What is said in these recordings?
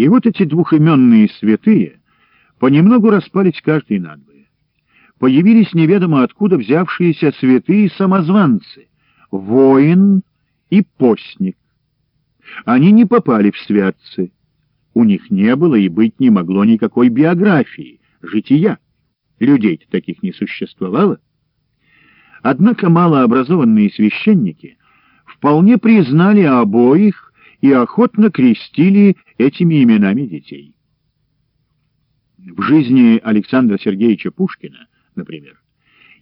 И вот эти двухименные святые понемногу распались каждый надвое. Появились неведомо откуда взявшиеся святые самозванцы — воин и постник. Они не попали в святцы. У них не было и быть не могло никакой биографии, жития. Людей-то таких не существовало. Однако малообразованные священники вполне признали обоих и охотно крестили этими именами детей. В жизни Александра Сергеевича Пушкина, например,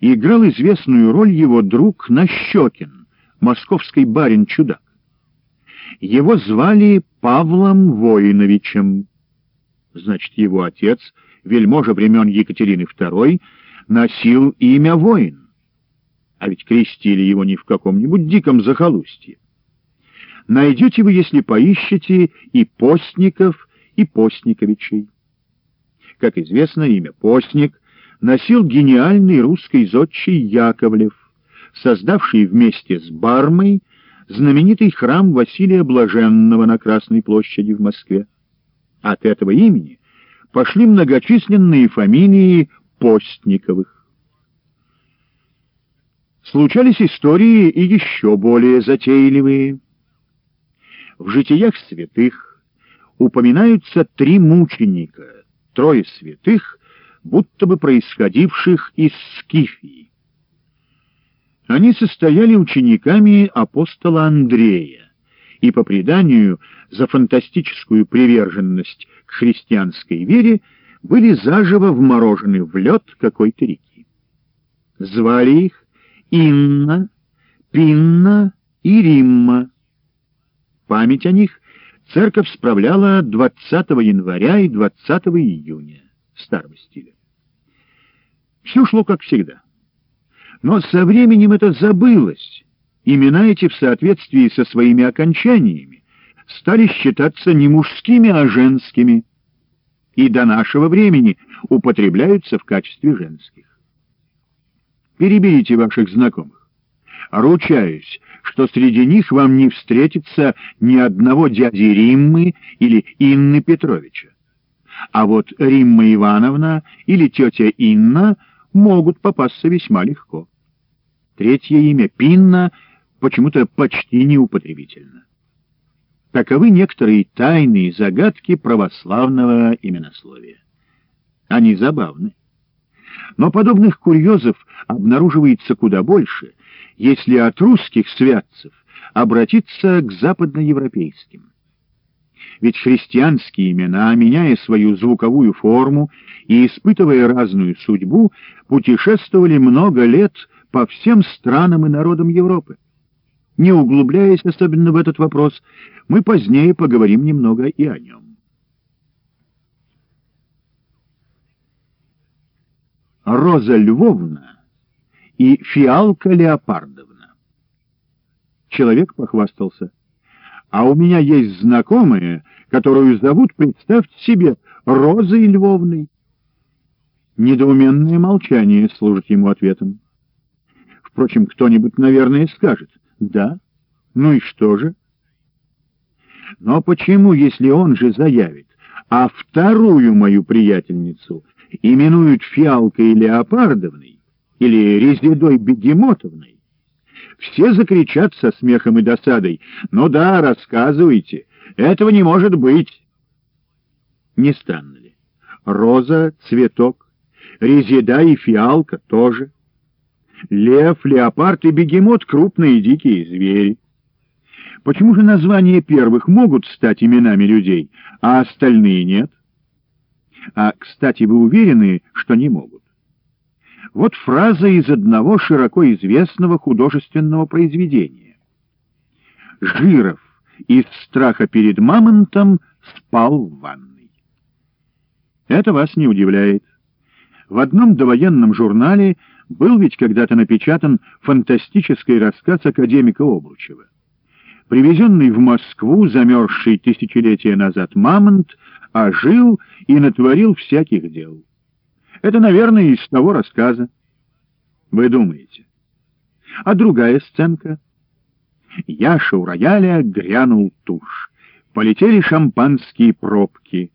играл известную роль его друг Нащекин, московский барин-чудак. Его звали Павлом Воиновичем. Значит, его отец, вельможа времен Екатерины II, носил имя воин. А ведь крестили его не в каком-нибудь диком захолустье. Найдете вы, если поищете, и постников, и постниковичей. Как известно, имя постник носил гениальный русский зодчий Яковлев, создавший вместе с Бармой знаменитый храм Василия Блаженного на Красной площади в Москве. От этого имени пошли многочисленные фамилии Постниковых. Случались истории и еще более затейливые. В житиях святых упоминаются три мученика, трое святых, будто бы происходивших из Скифии. Они состояли учениками апостола Андрея и, по преданию, за фантастическую приверженность к христианской вере были заживо вморожены в лед какой-то реки. Звали их Инна, Пинна и Римма. Память о них церковь справляла 20 января и 20 июня старого стиля. Все шло как всегда. Но со временем это забылось. Имена эти в соответствии со своими окончаниями стали считаться не мужскими, а женскими, и до нашего времени употребляются в качестве женских. Переберите ваших знакомых. Ручаюсь, что среди них вам не встретится ни одного дяди Риммы или Инны Петровича. А вот Римма Ивановна или тетя Инна могут попасться весьма легко. Третье имя Пинна почему-то почти неупотребительно. Таковы некоторые тайные загадки православного именословия. Они забавны. Но подобных курьезов обнаруживается куда больше, если от русских святцев обратиться к западноевропейским. Ведь христианские имена, меняя свою звуковую форму и испытывая разную судьбу, путешествовали много лет по всем странам и народам Европы. Не углубляясь особенно в этот вопрос, мы позднее поговорим немного и о нем. Роза Львовна и Фиалка Леопардовна. Человек похвастался. А у меня есть знакомая, которую зовут, представьте себе, Розой Львовной. Недоуменное молчание служит ему ответом. Впрочем, кто-нибудь, наверное, скажет «да». Ну и что же? Но почему, если он же заявит, а вторую мою приятельницу именуют фиалкой леопардовной или резидой бегемотовной, все закричат со смехом и досадой. «Ну да, рассказывайте, этого не может быть!» Не странно ли? Роза — цветок, резида и фиалка тоже. Лев, леопард и бегемот — крупные дикие звери. Почему же названия первых могут стать именами людей, а остальные нет? А, кстати, вы уверены, что не могут? Вот фраза из одного широко известного художественного произведения. Жиров из страха перед мамонтом спал в ванной. Это вас не удивляет. В одном довоенном журнале был ведь когда-то напечатан фантастический рассказ академика Обручева. Привезенный в Москву, замерзший тысячелетия назад мамонт, ожил и натворил всяких дел. Это, наверное, из того рассказа. Вы думаете? А другая сценка? Яша у рояля грянул тушь. Полетели шампанские пробки,